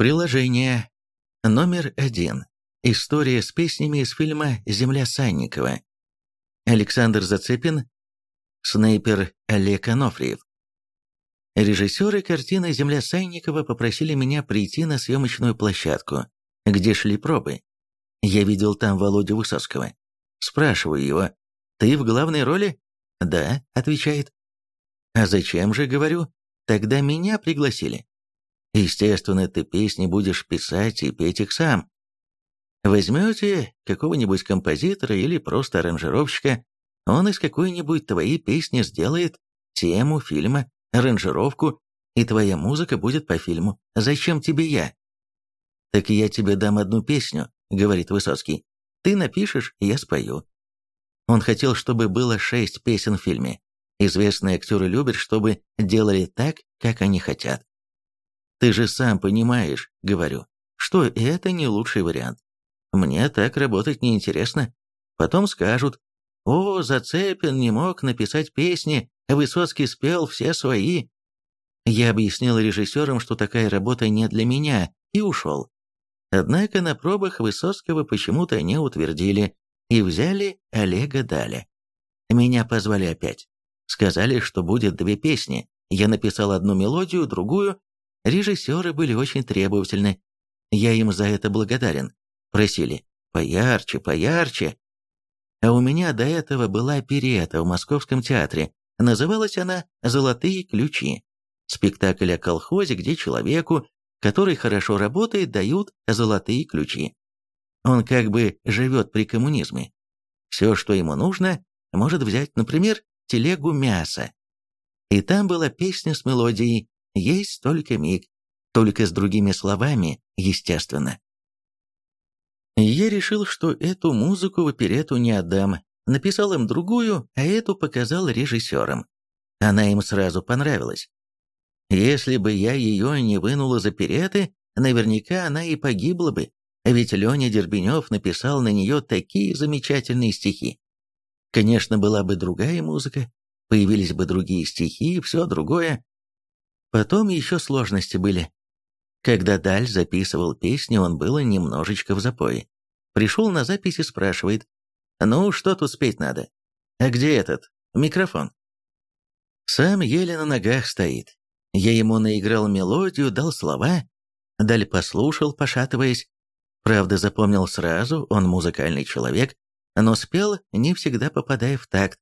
Приложение. Номер один. История с песнями из фильма «Земля Санникова». Александр Зацепин. Снайпер Олег Анофриев. Режиссеры картины «Земля Санникова» попросили меня прийти на съемочную площадку, где шли пробы. Я видел там Володю Высоцкого. Спрашиваю его, «Ты в главной роли?» «Да», — отвечает. «А зачем же, — говорю, — тогда меня пригласили?» «Естественно, ты песни будешь писать и петь их сам. Возьмете какого-нибудь композитора или просто аранжировщика, он из какой-нибудь твоей песни сделает тему фильма, аранжировку, и твоя музыка будет по фильму. Зачем тебе я?» «Так я тебе дам одну песню», — говорит Высоцкий. «Ты напишешь, я спою». Он хотел, чтобы было шесть песен в фильме. Известные актеры любят, чтобы делали так, как они хотят. «Ты же сам понимаешь», — говорю, — «что это не лучший вариант. Мне так работать неинтересно. Потом скажут, «О, Зацепин не мог написать песни, Высоцкий спел все свои». Я объяснил режиссерам, что такая работа не для меня, и ушел. Однако на пробах Высоцкого почему-то не утвердили и взяли Олега Даля. Меня позвали опять. Сказали, что будет две песни. Я написал одну мелодию, другую. Режиссеры были очень требовательны. Я им за это благодарен. Просили «поярче, поярче». А у меня до этого была оперета в Московском театре. Называлась она «Золотые ключи». Спектакль о колхозе, где человеку, который хорошо работает, дают золотые ключи. Он как бы живет при коммунизме. Все, что ему нужно, может взять, например, телегу мяса. И там была песня с мелодией «Есть только миг», только с другими словами, естественно. Я решил, что эту музыку в оперету не отдам. Написал им другую, а эту показал режиссерам. Она им сразу понравилась. Если бы я ее не вынул из опереты, наверняка она и погибла бы, ведь Леня Дербенев написал на нее такие замечательные стихи. Конечно, была бы другая музыка, появились бы другие стихи и все другое. Потом еще сложности были. Когда Даль записывал песни, он был немножечко в запое. Пришел на запись и спрашивает, «Ну, что тут спеть надо? А где этот? Микрофон?» Сам еле на ногах стоит. Я ему наиграл мелодию, дал слова. Даль послушал, пошатываясь. Правда, запомнил сразу, он музыкальный человек, но спел, не всегда попадая в такт.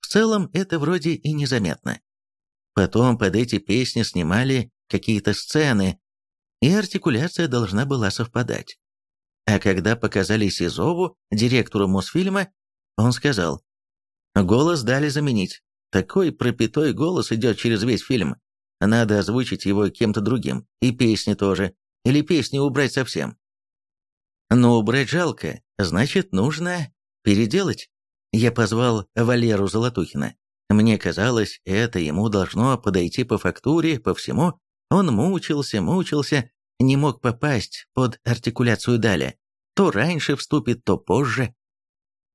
В целом, это вроде и незаметно. Потом под эти песни снимали какие-то сцены, и артикуляция должна была совпадать. А когда показали Сизову, директору Мосфильма, он сказал, «Голос дали заменить. Такой пропитой голос идет через весь фильм. Надо озвучить его кем-то другим. И песни тоже. Или песни убрать совсем». Но убрать жалко, значит, нужно переделать. Я позвал Валеру Золотухина. Мне казалось, это ему должно подойти по фактуре, по всему. Он мучился, мучился, не мог попасть под артикуляцию Даля. То раньше вступит, то позже.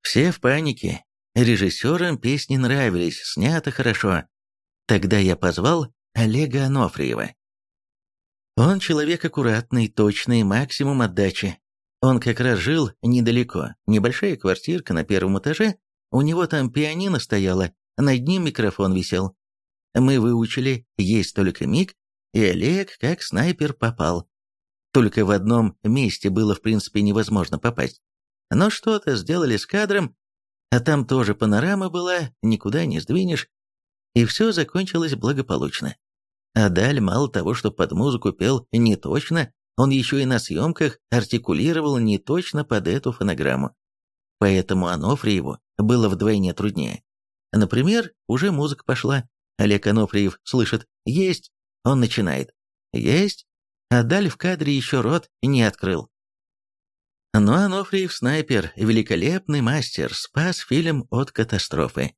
Все в панике. Режиссерам песни нравились, снято хорошо. Тогда я позвал Олега Анофриева. Он человек аккуратный, точный, максимум отдачи. Он как раз жил недалеко, небольшая квартирка на первом этаже, у него там пианино стояло, над ним микрофон висел. Мы выучили «Есть только миг», и Олег как снайпер попал. Только в одном месте было в принципе невозможно попасть. Но что-то сделали с кадром, а там тоже панорама была, никуда не сдвинешь, и все закончилось благополучно. А Даль мало того, что под музыку пел не точно, он еще и на съемках артикулировал не точно под эту фонограмму. Поэтому Анофриеву было вдвойне труднее. Например, уже музыка пошла. Олег Анофриев слышит «Есть!» Он начинает «Есть!» А Даль в кадре еще рот не открыл. Но Анофриев снайпер, великолепный мастер, спас фильм от катастрофы.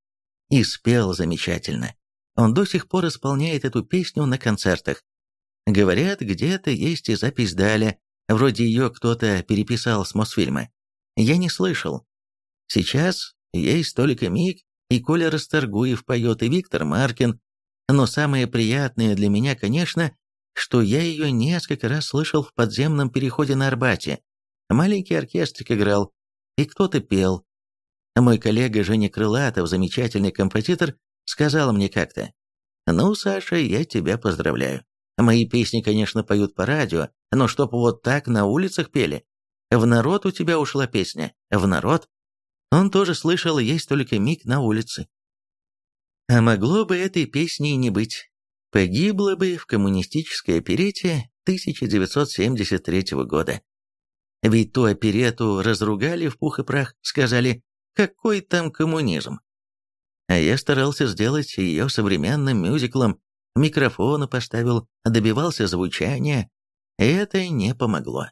И спел замечательно. Он до сих пор исполняет эту песню на концертах. Говорят, где-то есть и запись Даля, вроде ее кто-то переписал с Мосфильма. Я не слышал. Сейчас есть только Миг, и Коля Расторгуев поет, и Виктор Маркин. Но самое приятное для меня, конечно, что я ее несколько раз слышал в подземном переходе на Арбате. Маленький оркестрик играл, и кто-то пел. Мой коллега Женя Крылатов, замечательный композитор, сказал мне как-то, «Ну, Саша, я тебя поздравляю. Мои песни, конечно, поют по радио, но чтоб вот так на улицах пели. В народ у тебя ушла песня, в народ. Он тоже слышал, есть только миг на улице. А могло бы этой песни и не быть. Погибла бы в коммунистической оперете 1973 года. Ведь ту оперету разругали в пух и прах, сказали, какой там коммунизм. А я старался сделать ее современным мюзиклом, микрофоны поставил, добивался звучания. Это не помогло.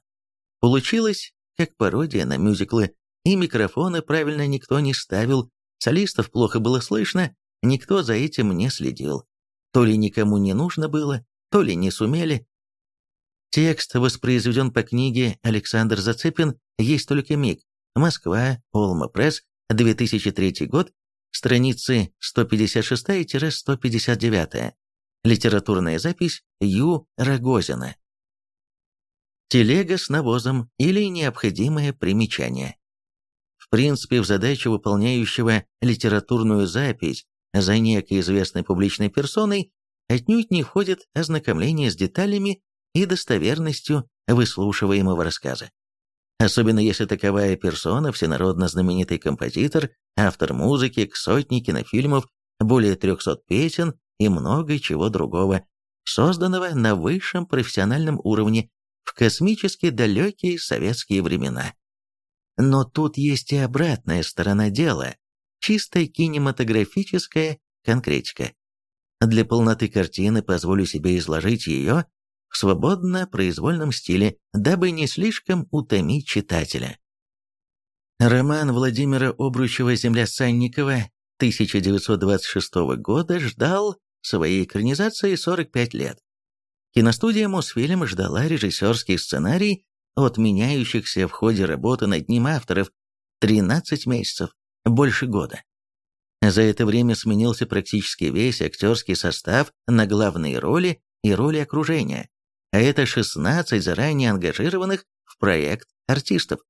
Получилось, как пародия на мюзиклы, и микрофоны правильно никто не ставил, солистов плохо было слышно, никто за этим не следил. То ли никому не нужно было, то ли не сумели. Текст воспроизведен по книге Александр Зацепин «Есть только миг». Москва, Олма Пресс, 2003 год, страницы 156-159. Литературная запись Ю. Рогозина. Телега с навозом или необходимое примечание. В принципе, в задачу выполняющего литературную запись за некой известной публичной персоной отнюдь не входит ознакомление с деталями и достоверностью выслушиваемого рассказа. Особенно если таковая персона – всенародно знаменитый композитор, автор музыки к сотне кинофильмов, более 300 песен и много чего другого, созданного на высшем профессиональном уровне в космически далекие советские времена. Но тут есть и обратная сторона дела, чисто кинематографическая конкретика. Для полноты картины позволю себе изложить ее в свободно-произвольном стиле, дабы не слишком утомить читателя. Роман Владимира Обручева «Земля Санникова» 1926 года ждал своей экранизации 45 лет. Киностудия «Мосфильм» ждала режиссерский сценарий от меняющихся в ходе работы над ним авторов 13 месяцев, больше года. За это время сменился практически весь актерский состав на главные роли и роли окружения, а это 16 заранее ангажированных в проект артистов.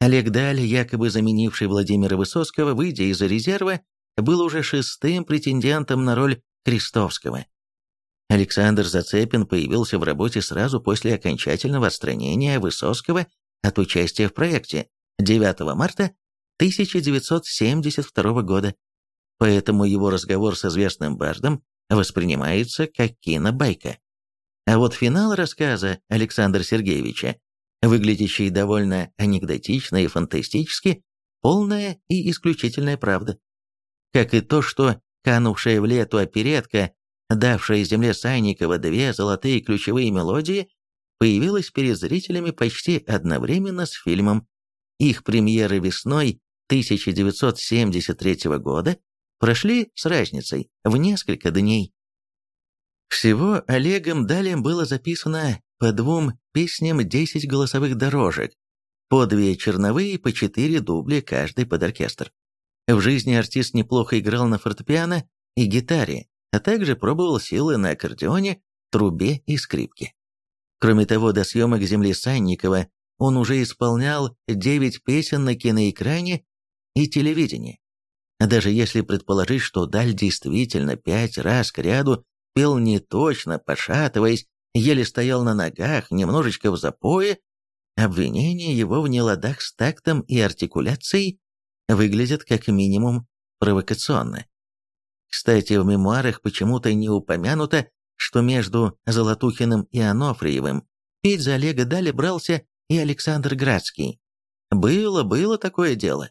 Олег Даль, якобы заменивший Владимира Высоцкого, выйдя из резерва, был уже шестым претендентом на роль Крестовского. Александр Зацепин появился в работе сразу после окончательного отстранения Высоцкого от участия в проекте 9 марта 1972 года, поэтому его разговор с известным бардом воспринимается как кинобайка. А вот финал рассказа Александра Сергеевича, выглядящий довольно анекдотично и фантастически, полная и исключительная правда. Как и то, что канувшая в лету оперетка давшая земле Санникова две золотые ключевые мелодии, появилась перед зрителями почти одновременно с фильмом. Их премьеры весной 1973 года прошли с разницей в несколько дней. Всего Олегом Далем было записано по двум песням 10 голосовых дорожек, по две черновые, по четыре дубли каждый под оркестр. В жизни артист неплохо играл на фортепиано и гитаре, а также пробовал силы на аккордеоне, трубе и скрипке. Кроме того, до съемок «Земли Санникова» он уже исполнял 9 песен на киноэкране и телевидении. Даже если предположить, что Даль действительно пять раз к ряду пел не точно, пошатываясь, еле стоял на ногах, немножечко в запое, обвинения его в неладах с тактом и артикуляцией выглядят как минимум провокационно. Кстати, в мемуарах почему-то не упомянуто, что между Золотухиным и Анофриевым петь за Олега Дали брался и Александр Градский. Было, было такое дело.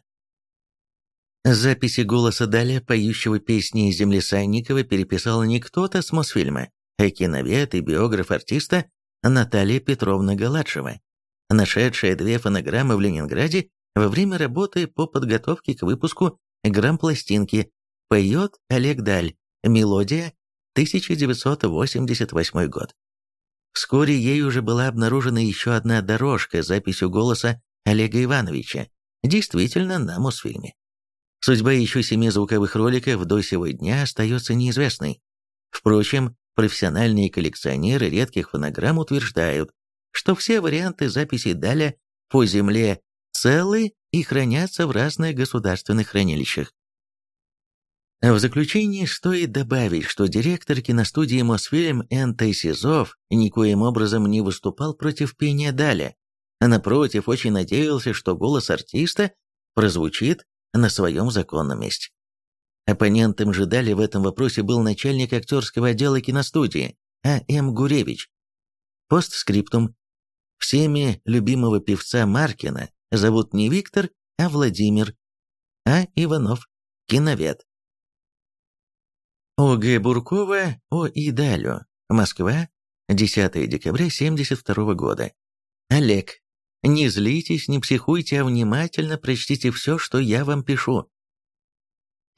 Записи голоса Даля, поющего песни земли Санникова, переписал не кто-то с Мосфильма, а киновед и биограф артиста Наталья Петровна Галадшева, нашедшая две фонограммы в Ленинграде во время работы по подготовке к выпуску грампластинки Поет Олег Даль. Мелодия. 1988 год. Вскоре ей уже была обнаружена еще одна дорожка с записью голоса Олега Ивановича, действительно на Мосфильме. Судьба еще семи звуковых роликов до сего дня остается неизвестной. Впрочем, Профессиональные коллекционеры редких фонограмм утверждают, что все варианты записи Даля по земле целы и хранятся в разных государственных хранилищах. В заключение стоит добавить, что директор киностудии Мосфильм Н.Т. Сизов никоим образом не выступал против пения Даля, а напротив очень надеялся, что голос артиста прозвучит на своем законном месте. Оппонентом же Дали в этом вопросе был начальник актерского отдела киностудии А.М. Гуревич. Постскриптум. Всеми любимого певца Маркина зовут не Виктор, а Владимир. А. Иванов. Киновед. О.Г. Буркова о Идалю. Москва. 10 декабря 1972 года. Олег. Не злитесь, не психуйте, а внимательно прочтите все, что я вам пишу.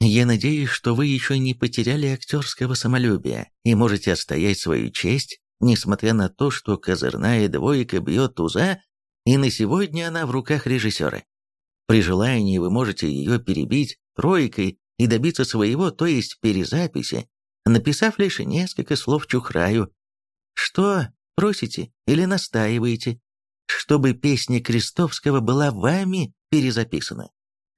Я надеюсь, что вы еще не потеряли актерского самолюбия и можете отстоять свою честь, несмотря на то, что козырная двойка бьет туза, и на сегодня она в руках режиссера. При желании вы можете ее перебить тройкой и добиться своего, то есть перезаписи, написав лишь несколько слов Чухраю. Что просите или настаиваете, чтобы песня Крестовского была вами перезаписана?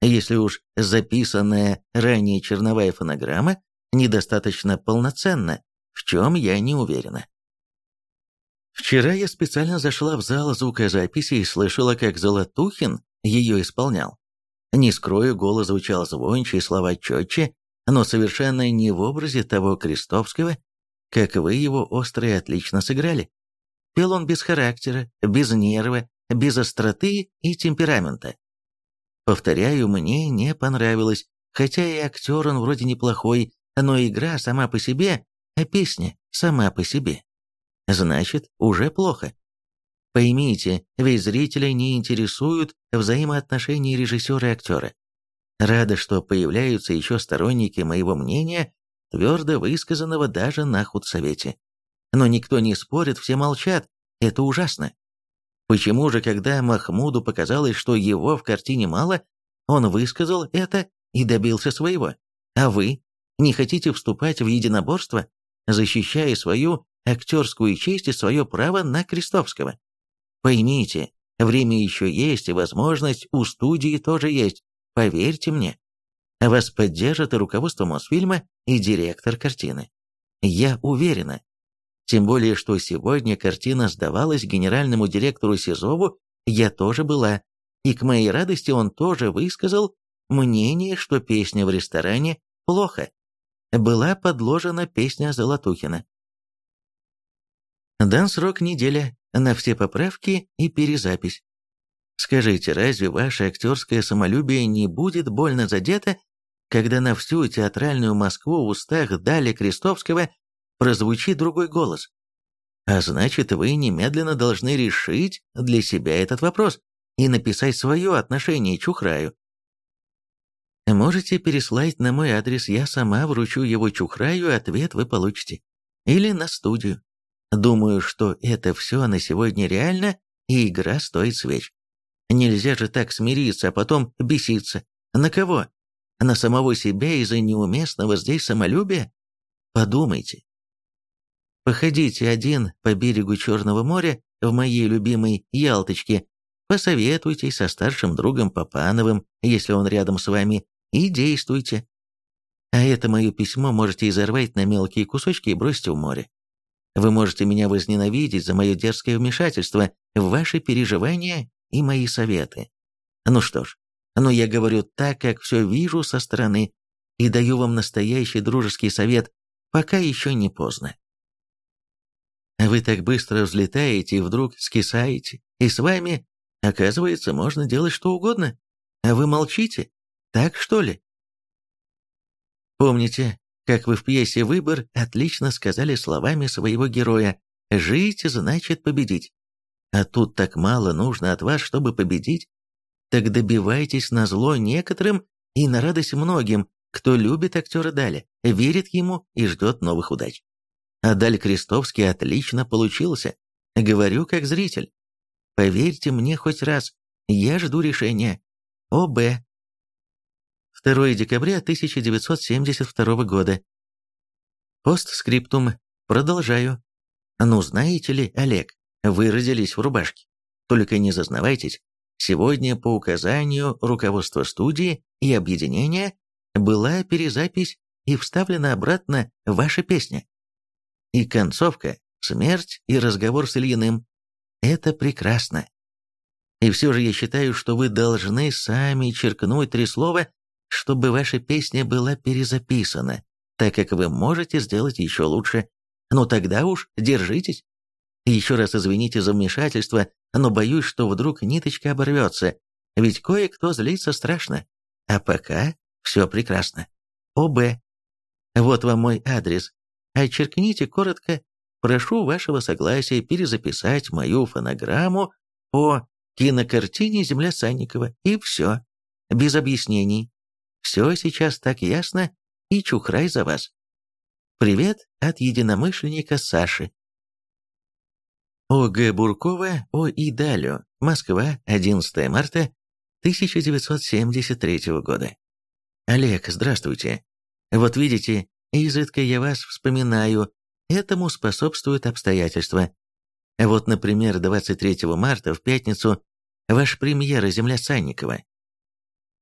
Если уж записанная ранее черновая фонограмма недостаточно полноценна, в чем я не уверена. Вчера я специально зашла в зал звукозаписи и слышала, как Золотухин ее исполнял. Не скрою, голос звучал звонче и слова четче, но совершенно не в образе того Крестовского, как вы его остро и отлично сыграли. Пел он без характера, без нерва, без остроты и темперамента. Повторяю, мне не понравилось, хотя и актер он вроде неплохой, но игра сама по себе, а песня сама по себе. Значит, уже плохо. Поймите, ведь зрителя не интересуют взаимоотношения режиссера и актера. Рада, что появляются еще сторонники моего мнения, твердо высказанного даже на худсовете. Но никто не спорит, все молчат. Это ужасно. Почему же, когда Махмуду показалось, что его в картине мало, он высказал это и добился своего? А вы не хотите вступать в единоборство, защищая свою актерскую честь и свое право на Крестовского? Поймите, время еще есть, и возможность у студии тоже есть. Поверьте мне. Вас поддержит и руководство Мосфильма, и директор картины. Я уверена. Тем более, что сегодня картина сдавалась генеральному директору Сизову, я тоже была, и к моей радости он тоже высказал мнение, что песня в ресторане плохо. Была подложена песня Золотухина. Дан срок неделя на все поправки и перезапись. Скажите, разве ваше актерское самолюбие не будет больно задето, когда на всю театральную Москву в устах Дали Крестовского прозвучит другой голос? А значит, вы немедленно должны решить для себя этот вопрос и написать свое отношение Чухраю. Можете переслать на мой адрес, я сама вручу его Чухраю, ответ вы получите. Или на студию. Думаю, что это все на сегодня реально, и игра стоит свеч. Нельзя же так смириться, а потом беситься. На кого? На самого себя из-за неуместного здесь самолюбия? Подумайте. Походите один по берегу Черного моря в моей любимой Ялточке, посоветуйтесь со старшим другом Папановым, если он рядом с вами, и действуйте. А это мое письмо можете изорвать на мелкие кусочки и бросить в море. Вы можете меня возненавидеть за мое дерзкое вмешательство в ваши переживания и мои советы. Ну что ж, но я говорю так, как все вижу со стороны, и даю вам настоящий дружеский совет, пока еще не поздно. Вы так быстро взлетаете и вдруг скисаете, и с вами, оказывается, можно делать что угодно, а вы молчите, так что ли? Помните, как вы в пьесе «Выбор» отлично сказали словами своего героя «Жить значит победить». А тут так мало нужно от вас, чтобы победить. Так добивайтесь на зло некоторым и на радость многим, кто любит актера Даля, верит ему и ждет новых удач. А Даль Крестовский отлично получился. Говорю как зритель. Поверьте мне хоть раз, я жду решения. О.Б. 2 декабря 1972 года. Постскриптум. Продолжаю. Ну, знаете ли, Олег, вы родились в рубашке. Только не зазнавайтесь. Сегодня по указанию руководства студии и объединения была перезапись и вставлена обратно ваша песня. И концовка «Смерть и разговор с Ильиным». Это прекрасно. И все же я считаю, что вы должны сами черкнуть три слова, чтобы ваша песня была перезаписана, так как вы можете сделать еще лучше. Ну тогда уж держитесь. Еще раз извините за вмешательство, но боюсь, что вдруг ниточка оборвется, ведь кое-кто злится страшно. А пока все прекрасно. ОБ. Вот вам мой адрес. Очеркните коротко. Прошу вашего согласия перезаписать мою фонограмму по кинокартине «Земля Санникова». И все. Без объяснений. Все сейчас так ясно, и чухрай за вас. Привет от единомышленника Саши. О.Г. Буркова о Идалю. Москва, 11 марта 1973 года. Олег, здравствуйте. Вот видите, изредка я вас вспоминаю, этому способствуют обстоятельства. Вот, например, 23 марта, в пятницу, ваш премьера «Земля Санникова».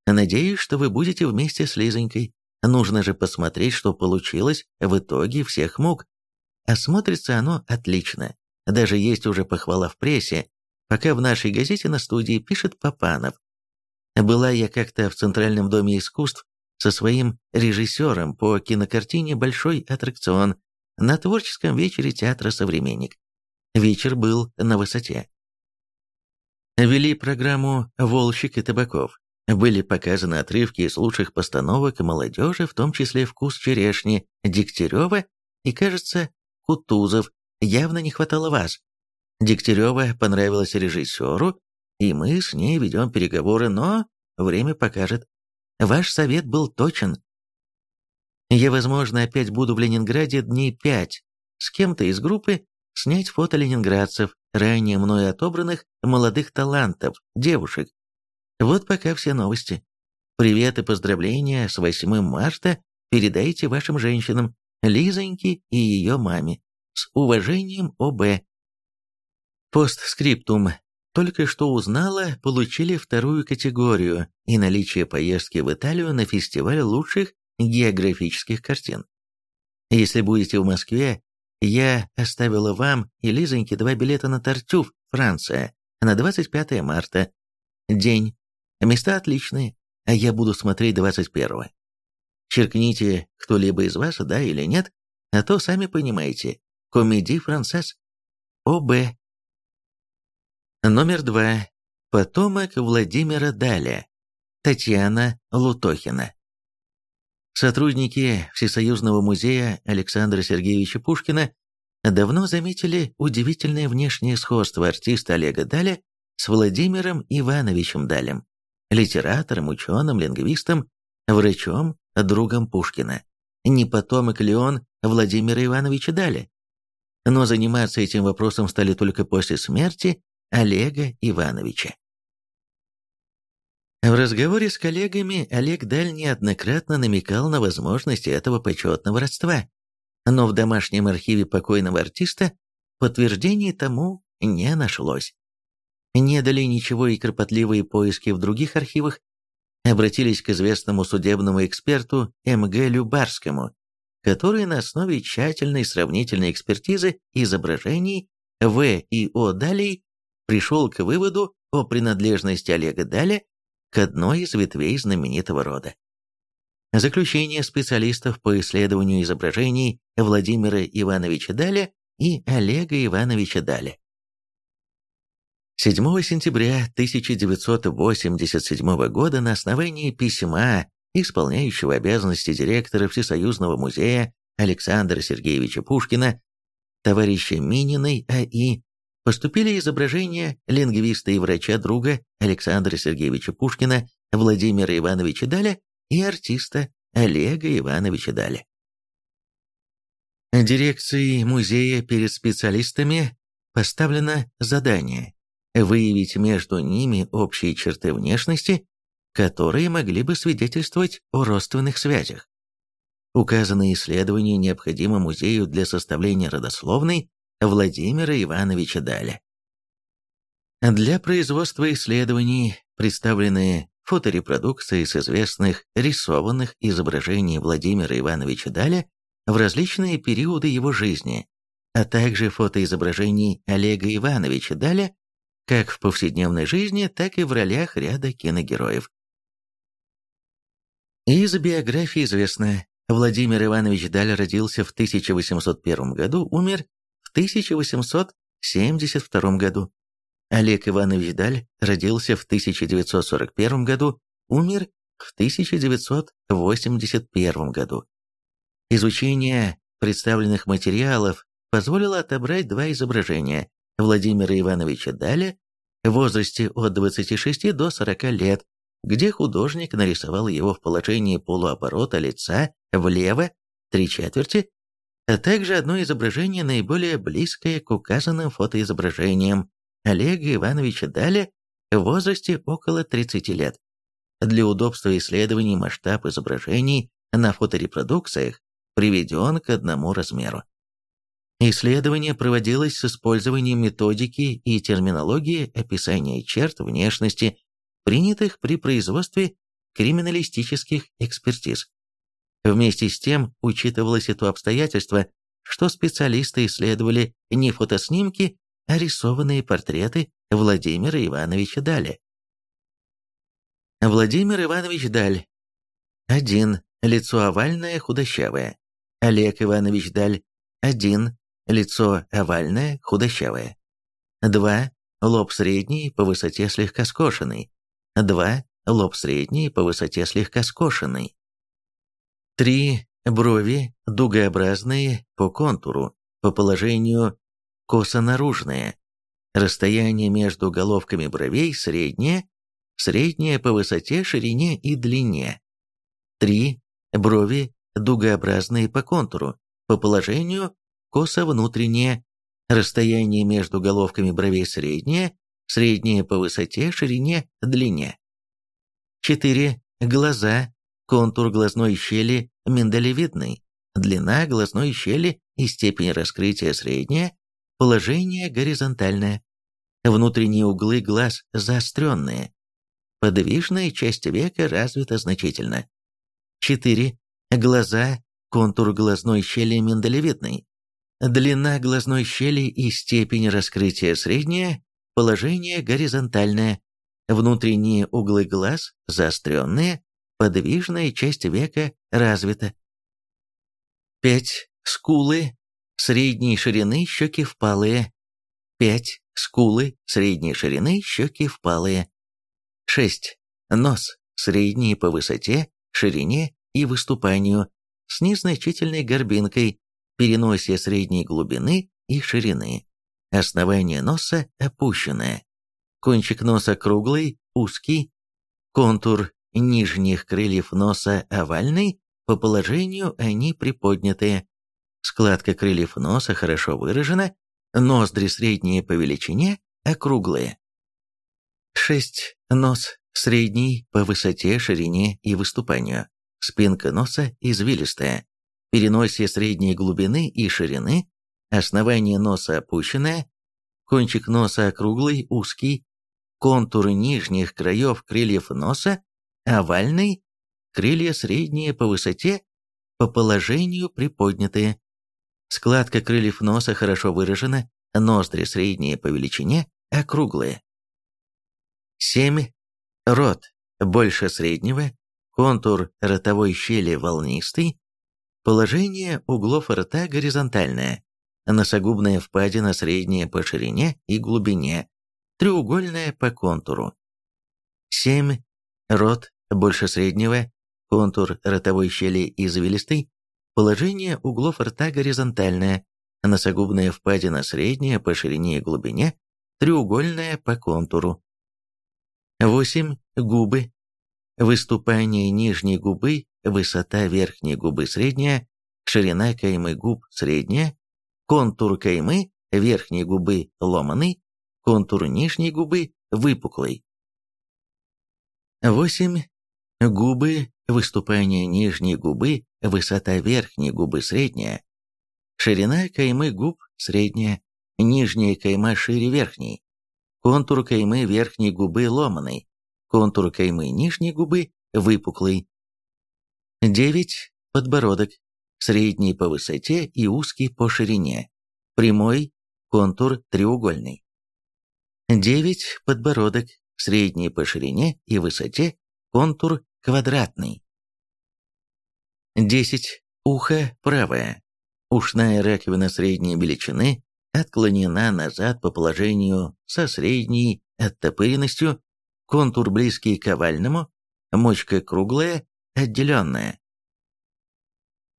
Надеюсь, что вы будете вместе с Лизонькой. Нужно же посмотреть, что получилось в итоге всех мук. А смотрится оно отлично. Даже есть уже похвала в прессе, пока в нашей газете на студии пишет Папанов. Была я как-то в Центральном доме искусств со своим режиссером по кинокартине «Большой аттракцион» на творческом вечере театра «Современник». Вечер был на высоте. Вели программу «Волщик и Табаков». Были показаны отрывки из лучших постановок молодежи, в том числе «Вкус черешни» Дегтярева и, кажется, Кутузов явно не хватало вас. Дегтярева понравилась режиссеру, и мы с ней ведем переговоры, но время покажет. Ваш совет был точен. Я, возможно, опять буду в Ленинграде дней пять. С кем-то из группы снять фото ленинградцев, ранее мной отобранных молодых талантов, девушек. Вот пока все новости. Привет и поздравления с 8 марта передайте вашим женщинам, Лизоньке и ее маме. С уважением, ОБ. Постскриптум. Только что узнала, получили вторую категорию и наличие поездки в Италию на фестиваль лучших географических картин. Если будете в Москве, я оставила вам и Лизоньке два билета на Тартюф, Франция, на 25 марта. День. Места отличные, а я буду смотреть 21-го. Черкните кто-либо из вас, да или нет, а то, сами понимаете, Комедий францез. О.Б. Номер два. Потомок Владимира Даля. Татьяна Лутохина. Сотрудники Всесоюзного музея Александра Сергеевича Пушкина давно заметили удивительное внешнее сходство артиста Олега Даля с Владимиром Ивановичем Далем, литератором, ученым, лингвистом, врачом, другом Пушкина. Не потомок ли он Владимира Ивановича Даля? но заниматься этим вопросом стали только после смерти Олега Ивановича. В разговоре с коллегами Олег Даль неоднократно намекал на возможность этого почетного родства, но в домашнем архиве покойного артиста подтверждений тому не нашлось. Не дали ничего и кропотливые поиски в других архивах, обратились к известному судебному эксперту М.Г. Любарскому, который на основе тщательной сравнительной экспертизы изображений В и О Далей пришел к выводу о принадлежности Олега Даля к одной из ветвей знаменитого рода. Заключение специалистов по исследованию изображений Владимира Ивановича Даля и Олега Ивановича Даля. 7 сентября 1987 года на основании письма исполняющего обязанности директора Всесоюзного музея Александра Сергеевича Пушкина, товарища Мининой А.И., поступили изображения лингвиста и врача-друга Александра Сергеевича Пушкина Владимира Ивановича Даля и артиста Олега Ивановича Даля. Дирекцией музея перед специалистами поставлено задание выявить между ними общие черты внешности которые могли бы свидетельствовать о родственных связях. Указанные исследования необходимы музею для составления родословной Владимира Ивановича Даля. Для производства исследований представлены фоторепродукции с известных рисованных изображений Владимира Ивановича Даля в различные периоды его жизни, а также фотоизображений Олега Ивановича Даля как в повседневной жизни, так и в ролях ряда киногероев. Из биографии известно, Владимир Иванович Даль родился в 1801 году, умер в 1872 году. Олег Иванович Даль родился в 1941 году, умер в 1981 году. Изучение представленных материалов позволило отобрать два изображения Владимира Ивановича Даля в возрасте от 26 до 40 лет, где художник нарисовал его в положении полуоборота лица влево, три четверти, а также одно изображение, наиболее близкое к указанным фотоизображениям Олега Ивановича Даля в возрасте около 30 лет. Для удобства исследований масштаб изображений на фоторепродукциях приведен к одному размеру. Исследование проводилось с использованием методики и терминологии описания черт внешности, принятых при производстве криминалистических экспертиз. Вместе с тем учитывалось и то обстоятельство, что специалисты исследовали не фотоснимки, а рисованные портреты Владимира Ивановича Даля. Владимир Иванович Даль. 1. Лицо овальное, худощавое. Олег Иванович Даль. 1. Лицо овальное, худощавое. 2. Лоб средний, по высоте слегка скошенный. 2. Лоб средний, по высоте слегка скошенный. 3. Брови дугообразные по контуру, по положению косонаружные. Расстояние между головками бровей среднее, среднее по высоте, ширине и длине. 3. Брови дугообразные по контуру, по положению косо внутреннее, расстояние между головками бровей среднее, среднее по высоте, ширине, длине. 4. Глаза, контур глазной щели миндалевидный, длина глазной щели и степень раскрытия средняя, положение горизонтальное, внутренние углы глаз заостренные, подвижная часть века развита значительно. 4. Глаза, контур глазной щели миндалевидный, Длина глазной щели и степень раскрытия средняя, положение горизонтальное, внутренние углы глаз заостренные, подвижная часть века развита. 5. Скулы средней ширины, щеки впалые. 5. Скулы средней ширины, щеки впалые. 6. Нос средний по высоте, ширине и выступанию, с незначительной горбинкой, переносе средней глубины и ширины. Основание носа опущенное. Кончик носа круглый, узкий. Контур нижних крыльев носа овальный, по положению они приподнятые. Складка крыльев носа хорошо выражена, ноздри средние по величине, округлые. 6. Нос средний по высоте, ширине и выступанию. Спинка носа извилистая переносе средней глубины и ширины, основание носа опущенное, кончик носа округлый, узкий, контуры нижних краев крыльев носа овальный, крылья средние по высоте, по положению приподнятые. Складка крыльев носа хорошо выражена, ноздри средние по величине, округлые. 7. Рот больше среднего, контур ротовой щели волнистый, Положение углов рта горизонтальное. Носогубная впадина средняя по ширине и глубине, треугольная по контуру. 7. Рот больше среднего, контур ротовой щели извилистый, положение углов рта горизонтальное, носогубная впадина средняя по ширине и глубине, треугольная по контуру. 8. Губы. Выступание нижней губы высота верхней губы средняя, ширина каймы губ средняя, контур каймы верхней губы ломаный, контур нижней губы выпуклый. 8. Губы, выступание нижней губы высота верхней губы средняя, ширина каймы губ средняя, нижняя кайма шире верхней, контур каймы верхней губы ломаный, контур каймы нижней губы выпуклый. 9. Подбородок, средний по высоте и узкий по ширине, прямой, контур треугольный. 9. Подбородок, средний по ширине и высоте, контур квадратный. 10. Ухо правое. Ушная раковина средней величины отклонена назад по положению со средней оттопыренностью, контур близкий к овальному, мочка круглая, отделенная.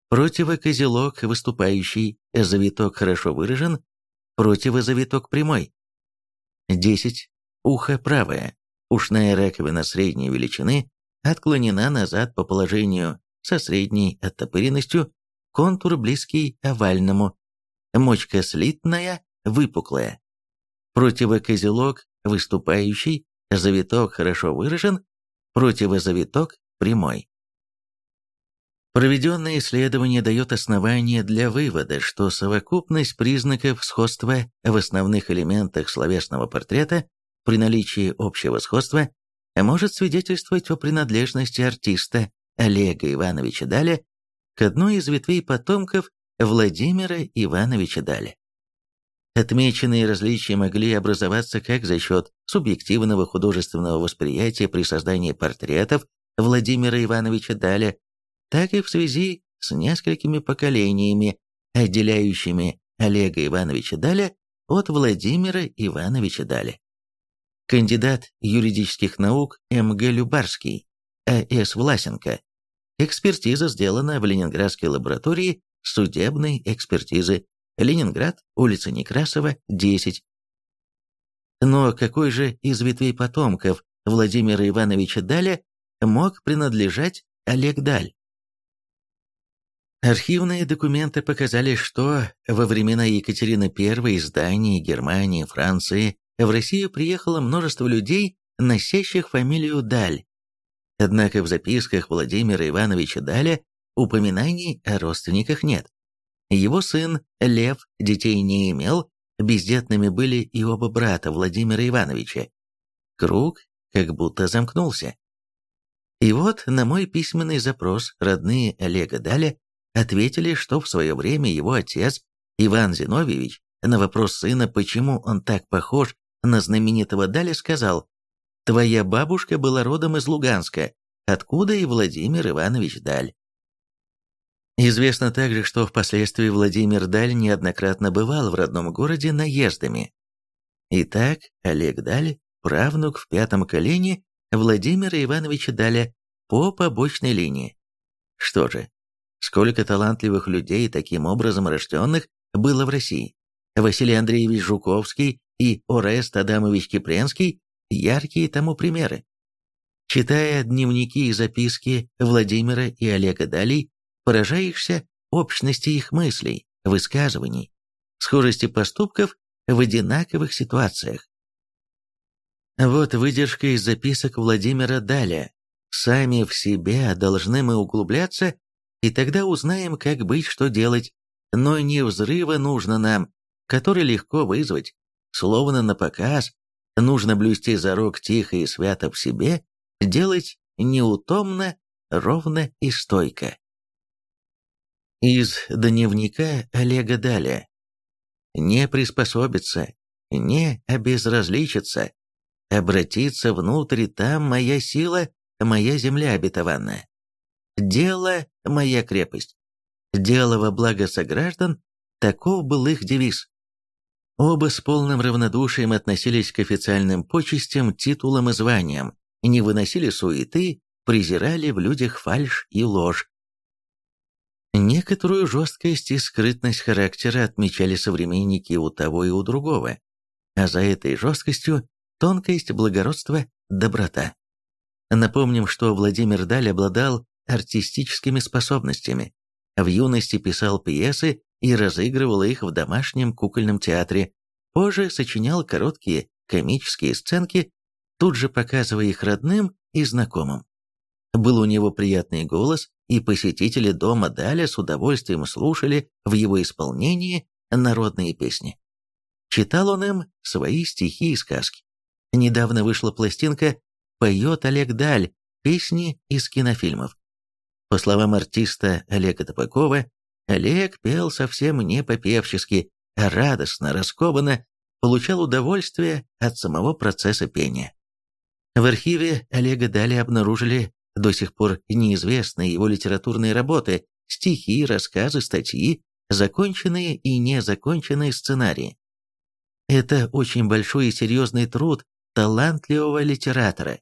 Противокозелок выступающий, завиток хорошо выражен, противозавиток прямой. 10. Ухо правое. Ушная раковина средней величины отклонена назад по положению со средней оттопыренностью, контур близкий овальному, мочка слитная, выпуклая. Противокозелок выступающий, завиток хорошо выражен, противозавиток прямой. Проведенное исследование дает основание для вывода, что совокупность признаков сходства в основных элементах словесного портрета при наличии общего сходства может свидетельствовать о принадлежности артиста Олега Ивановича Даля к одной из ветвей потомков Владимира Ивановича Даля. Отмеченные различия могли образоваться как за счет субъективного художественного восприятия при создании портретов Владимира Ивановича Даля, так и в связи с несколькими поколениями, отделяющими Олега Ивановича Даля от Владимира Ивановича Даля. Кандидат юридических наук М.Г. Любарский, А.С. Власенко. Экспертиза сделана в Ленинградской лаборатории судебной экспертизы Ленинград, улица Некрасова, 10. Но какой же из ветвей потомков Владимира Ивановича Даля мог принадлежать Олег Даль? Архивные документы показали, что во времена Екатерины I из Дании, Германии, Франции в Россию приехало множество людей, носящих фамилию Даль. Однако в записках Владимира Ивановича Даля упоминаний о родственниках нет. Его сын, Лев, детей не имел, бездетными были и оба брата Владимира Ивановича. Круг как будто замкнулся. И вот на мой письменный запрос родные Олега Даля ответили, что в свое время его отец, Иван Зиновьевич, на вопрос сына, почему он так похож на знаменитого Даля, сказал, «Твоя бабушка была родом из Луганска, откуда и Владимир Иванович Даль». Известно также, что впоследствии Владимир Даль неоднократно бывал в родном городе наездами. Итак, Олег Даль, правнук в пятом колене Владимира Ивановича Даля по побочной линии. Что же, сколько талантливых людей, таким образом рожденных, было в России. Василий Андреевич Жуковский и Орест Адамович Кипренский – яркие тому примеры. Читая дневники и записки Владимира и Олега Далей, поражаешься общности их мыслей, высказываний, схожести поступков в одинаковых ситуациях. Вот выдержка из записок Владимира Даля. «Сами в себя должны мы углубляться, и тогда узнаем, как быть, что делать. Но не взрыва нужно нам, который легко вызвать, словно на показ. Нужно блюсти зарок тихо и свято в себе, делать неутомно, ровно и стойко». Из дневника Олега Даля. Не приспособиться, не обезразличиться, обратиться внутрь, там моя сила, моя земля обетованная. Дело – моя крепость. Дело во благо сограждан, таков был их девиз. Оба с полным равнодушием относились к официальным почестям, титулам и званиям, не выносили суеты, презирали в людях фальшь и ложь, Некоторую жесткость и скрытность характера отмечали современники у того и у другого, а за этой жесткостью тонкость, благородство, доброта. Напомним, что Владимир Даль обладал артистическими способностями. В юности писал пьесы и разыгрывал их в домашнем кукольном театре, позже сочинял короткие комические сценки, тут же показывая их родным и знакомым. Был у него приятный голос, и посетители дома Даля с удовольствием слушали в его исполнении народные песни. Читал он им свои стихи и сказки. Недавно вышла пластинка «Поет Олег Даль. Песни из кинофильмов». По словам артиста Олега Топакова, Олег пел совсем не по-певчески, а радостно, раскованно, получал удовольствие от самого процесса пения. В архиве Олега Дали обнаружили до сих пор неизвестные его литературные работы, стихи, рассказы, статьи, законченные и незаконченные сценарии. Это очень большой и серьезный труд талантливого литератора.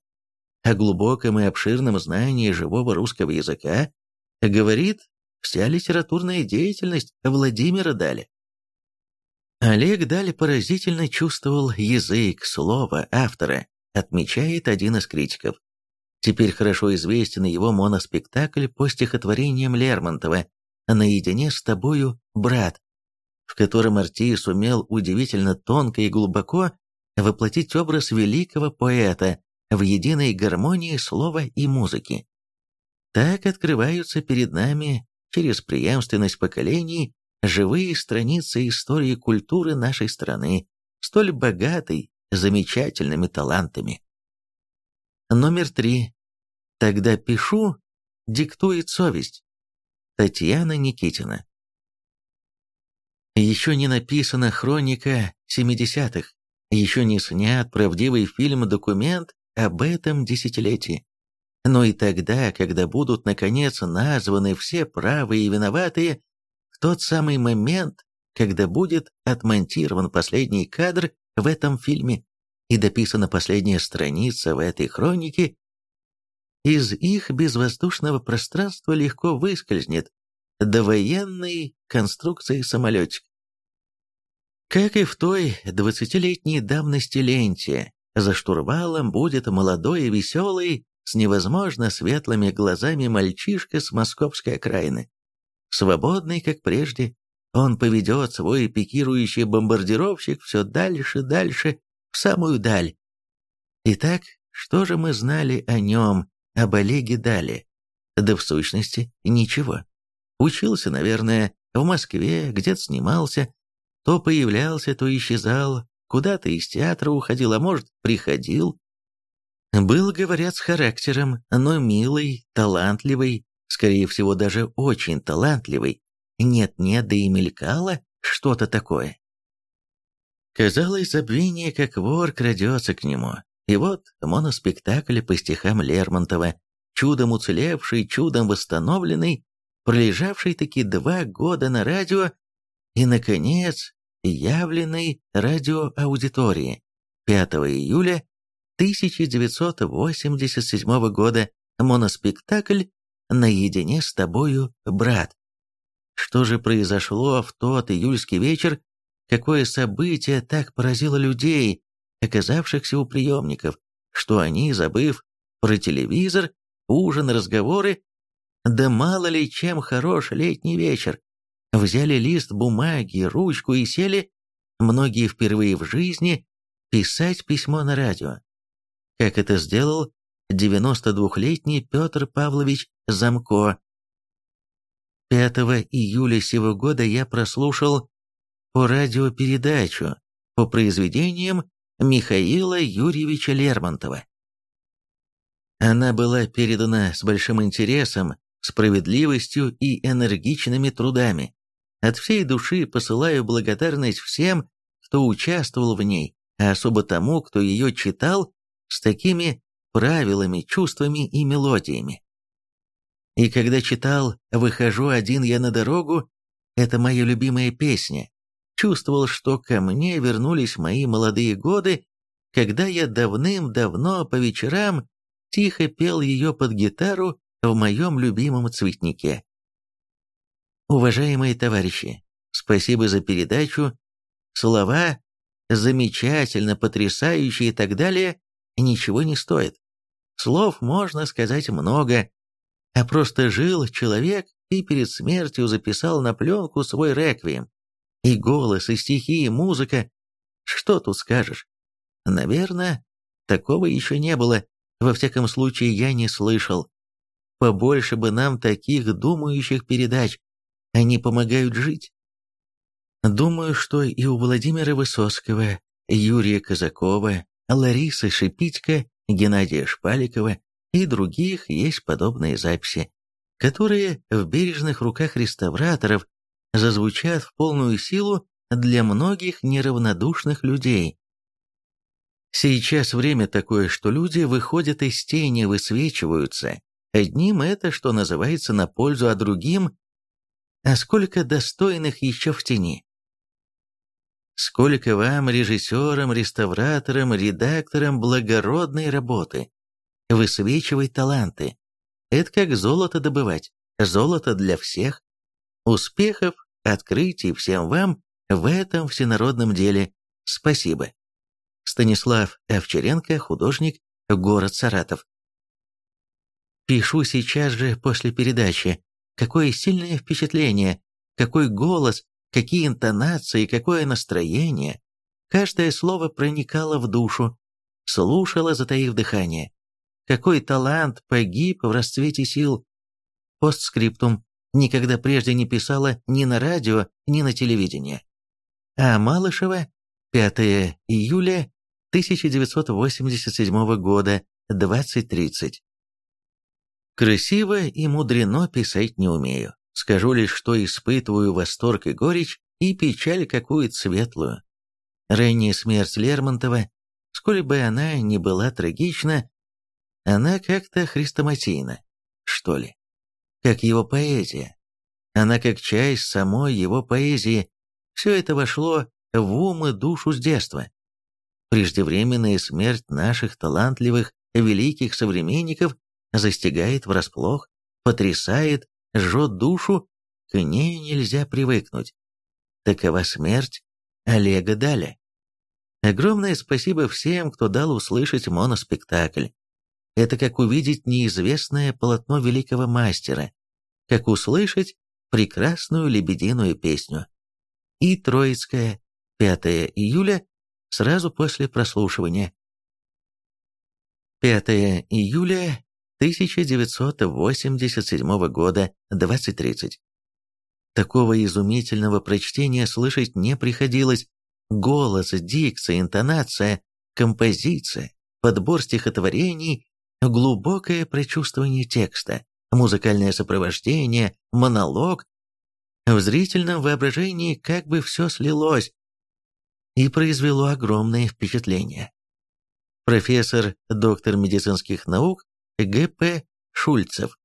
О глубоком и обширном знании живого русского языка говорит вся литературная деятельность Владимира Дали. Олег Даль поразительно чувствовал язык, слово автора, отмечает один из критиков. Теперь хорошо известен его моноспектакль по стихотворениям Лермонтова «Наедине с тобою, брат», в котором Артий сумел удивительно тонко и глубоко воплотить образ великого поэта в единой гармонии слова и музыки. Так открываются перед нами, через преемственность поколений, живые страницы истории культуры нашей страны, столь богатой замечательными талантами. Номер три. Тогда пишу, диктует совесть. Татьяна Никитина. Еще не написана хроника 70-х, еще не снят правдивый фильм-документ об этом десятилетии. Но и тогда, когда будут наконец названы все правые и виноватые, в тот самый момент, когда будет отмонтирован последний кадр в этом фильме и дописана последняя страница в этой хронике, из их безвоздушного пространства легко выскользнет довоенной конструкции самолетик. Как и в той двадцатилетней давности ленте, за штурвалом будет молодой и веселый, с невозможно светлыми глазами мальчишка с московской окраины. Свободный, как прежде, он поведет свой пикирующий бомбардировщик все дальше, дальше, в самую даль. Итак, что же мы знали о нем, об Олеге Дале? Да в сущности, ничего. Учился, наверное, в Москве, где-то снимался, то появлялся, то исчезал, куда-то из театра уходил, а может, приходил. Был, говорят, с характером, но милый, талантливый, скорее всего, даже очень талантливый. Нет-нет, да и мелькало что-то такое. Казалось, забвение, как вор, крадется к нему. И вот моноспектакль по стихам Лермонтова, чудом уцелевший, чудом восстановленный, пролежавший таки два года на радио, и, наконец, явленный радиоаудитории. 5 июля 1987 года. Моноспектакль «Наедине с тобою, брат». Что же произошло в тот июльский вечер, какое событие так поразило людей, оказавшихся у приемников, что они, забыв про телевизор, ужин, разговоры, да мало ли чем хорош летний вечер, взяли лист бумаги, ручку и сели, многие впервые в жизни, писать письмо на радио. Как это сделал 92-летний Петр Павлович Замко. 5 июля сего года я прослушал по радиопередачу по произведениям Михаила Юрьевича Лермонтова. Она была передана с большим интересом, справедливостью и энергичными трудами. От всей души посылаю благодарность всем, кто участвовал в ней, а особо тому, кто ее читал с такими правилами, чувствами и мелодиями. И когда читал «Выхожу один я на дорогу», это моя любимая песня, чувствовал, что ко мне вернулись мои молодые годы, когда я давным-давно по вечерам тихо пел ее под гитару в моем любимом цветнике. Уважаемые товарищи, спасибо за передачу. Слова замечательно, потрясающие и так далее ничего не стоят. Слов можно сказать много, а просто жил человек и перед смертью записал на пленку свой реквием. И голос, и стихи, и музыка. Что тут скажешь? Наверное, такого еще не было. Во всяком случае, я не слышал. Побольше бы нам таких думающих передач. Они помогают жить. Думаю, что и у Владимира Высоцкого, Юрия Казакова, Ларисы Шипитько, Геннадия Шпаликова и других есть подобные записи, которые в бережных руках реставраторов зазвучат в полную силу для многих неравнодушных людей. Сейчас время такое, что люди выходят из тени, высвечиваются. Одним это, что называется, на пользу, а другим... А сколько достойных еще в тени? Сколько вам, режиссерам, реставраторам, редакторам, благородной работы. Высвечивать таланты. Это как золото добывать. Золото для всех. Успехов, открытий всем вам в этом всенародном деле. Спасибо. Станислав Овчаренко, художник, город Саратов. Пишу сейчас же после передачи. Какое сильное впечатление, какой голос, какие интонации, какое настроение. Каждое слово проникало в душу, слушала, затаив дыхание. Какой талант погиб в расцвете сил. Постскриптум. Никогда прежде не писала ни на радио, ни на телевидении. А Малышева, 5 июля 1987 года, 20.30. Красиво и мудрено писать не умею. Скажу лишь, что испытываю восторг и горечь, и печаль какую-то светлую. Ранняя смерть Лермонтова, сколь бы она ни была трагична, она как-то хрестоматийна, что ли, как его поэзия. Она как часть самой его поэзии. Все это вошло в ум и душу с детства. Преждевременная смерть наших талантливых, великих современников застигает врасплох, потрясает жжет душу, к ней нельзя привыкнуть. Такова смерть Олега Даля. Огромное спасибо всем, кто дал услышать моноспектакль. Это как увидеть неизвестное полотно великого мастера, как услышать прекрасную лебединую песню. И Троицкая, 5 июля, сразу после прослушивания. 5 июля 1987 года, 20.30. Такого изумительного прочтения слышать не приходилось. Голос, дикция, интонация, композиция, подбор стихотворений, глубокое прочувствование текста, музыкальное сопровождение, монолог. В зрительном воображении как бы все слилось и произвело огромное впечатление. Профессор, доктор медицинских наук Г.П. Шульцев.